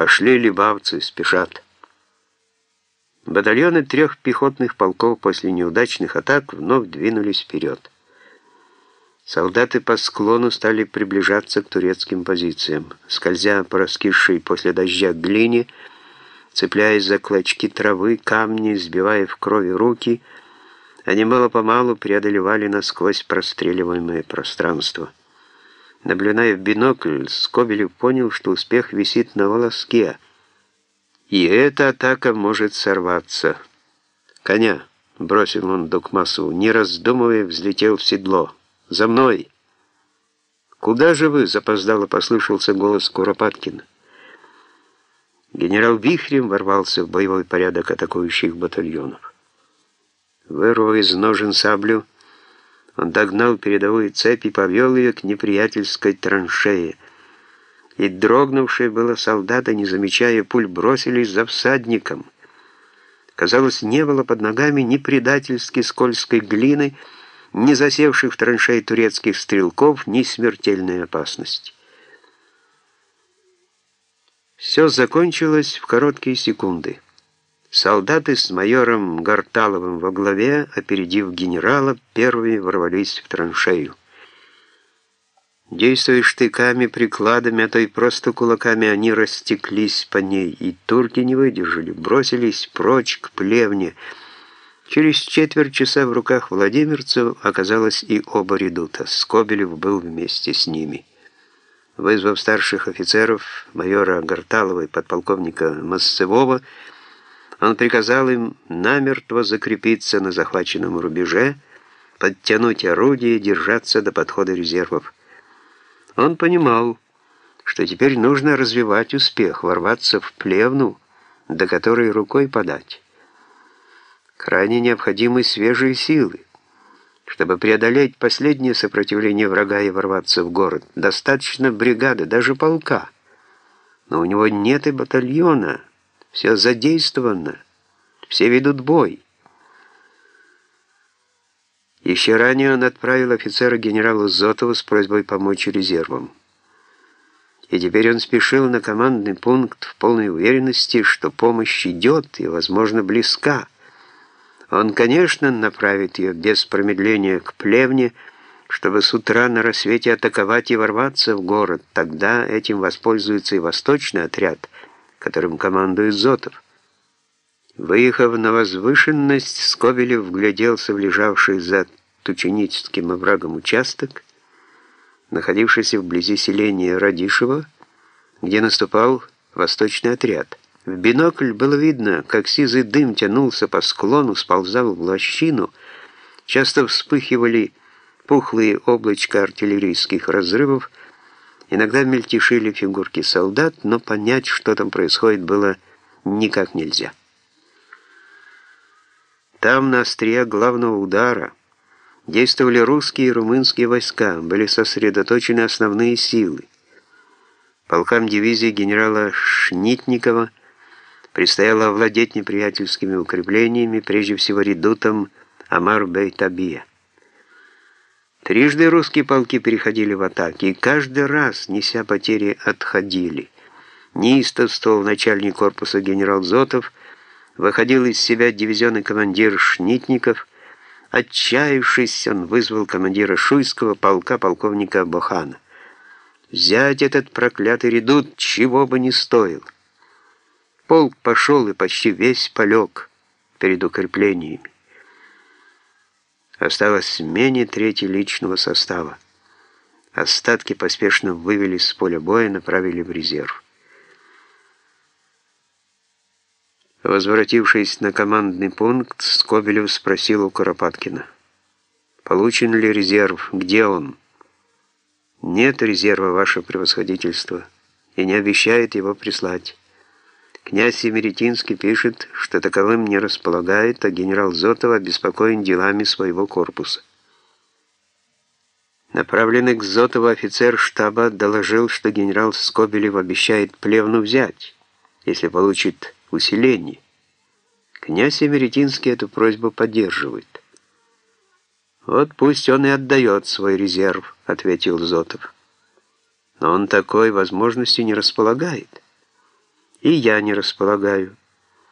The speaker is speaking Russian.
Пошли либавцы, спешат. Батальоны трех пехотных полков после неудачных атак вновь двинулись вперед. Солдаты по склону стали приближаться к турецким позициям, скользя по раскисшей после дождя глине, цепляясь за клочки травы, камни, сбивая в крови руки, они мало-помалу преодолевали насквозь простреливаемое пространство. Наблюдая в бинокль, Скобелев понял, что успех висит на волоске, и эта атака может сорваться. «Коня!» — бросил он Докмасову, не раздумывая, взлетел в седло. «За мной!» «Куда же вы?» — запоздало послышался голос Куропаткина. Генерал Вихрем ворвался в боевой порядок атакующих батальонов. Вырвав из ножен саблю, он догнал передовую цепь и повел ее к неприятельской траншее. И дрогнувшие было солдаты, не замечая пуль, бросились за всадником. Казалось, не было под ногами ни предательски скользкой глины, ни засевших в траншеи турецких стрелков, ни смертельной опасности. Все закончилось в короткие секунды. Солдаты с майором Гарталовым во главе, опередив генерала, первыми ворвались в траншею. Действуя штыками, прикладами, а то и просто кулаками, они растеклись по ней, и турки не выдержали, бросились прочь к плевне. Через четверть часа в руках владимирцев оказалось и оба редута. Скобелев был вместе с ними. Вызвав старших офицеров, майора Гарталова и подполковника Массевого, он приказал им намертво закрепиться на захваченном рубеже, подтянуть орудие держаться до подхода резервов. Он понимал, что теперь нужно развивать успех, ворваться в плевну, до которой рукой подать. Крайне необходимы свежие силы. Чтобы преодолеть последнее сопротивление врага и ворваться в город, достаточно бригады, даже полка. Но у него нет и батальона, все задействовано, все ведут бой. Еще ранее он отправил офицера генералу Зотову с просьбой помочь резервам. И теперь он спешил на командный пункт в полной уверенности, что помощь идет и, возможно, близка. Он, конечно, направит ее без промедления к плевне, чтобы с утра на рассвете атаковать и ворваться в город. Тогда этим воспользуется и восточный отряд – которым командует Зотов. Выехав на возвышенность, Скобелев вгляделся в лежавший за Тученицким оврагом участок, находившийся вблизи селения Радишева, где наступал восточный отряд. В бинокль было видно, как сизый дым тянулся по склону, сползал в лощину, часто вспыхивали пухлые облачка артиллерийских разрывов, Иногда мельтешили фигурки солдат, но понять, что там происходит, было никак нельзя. Там, на острие главного удара, действовали русские и румынские войска, были сосредоточены основные силы. Полкам дивизии генерала Шнитникова предстояло овладеть неприятельскими укреплениями, прежде всего редутом Амар-Бей-Табия. Трижды русские полки переходили в атаки, и каждый раз, неся потери, отходили. Неистовствовал начальник корпуса генерал Зотов, выходил из себя дивизионный командир Шнитников. Отчаявшись, он вызвал командира Шуйского полка полковника Бохана. Взять этот проклятый редут чего бы не стоил. Полк пошел и почти весь полег перед укреплениями. Осталось менее трети личного состава. Остатки поспешно вывели с поля боя и направили в резерв. Возвратившись на командный пункт, Скобелев спросил у Куропаткина. «Получен ли резерв? Где он?» «Нет резерва, ваше превосходительство, и не обещает его прислать». Князь Семеретинский пишет, что таковым не располагает, а генерал Зотов обеспокоен делами своего корпуса. Направленный к Зотову офицер штаба доложил, что генерал Скобелев обещает плевну взять, если получит усиление. Князь Семеретинский эту просьбу поддерживает. «Вот пусть он и отдает свой резерв», — ответил Зотов. «Но он такой возможности не располагает» И я не располагаю.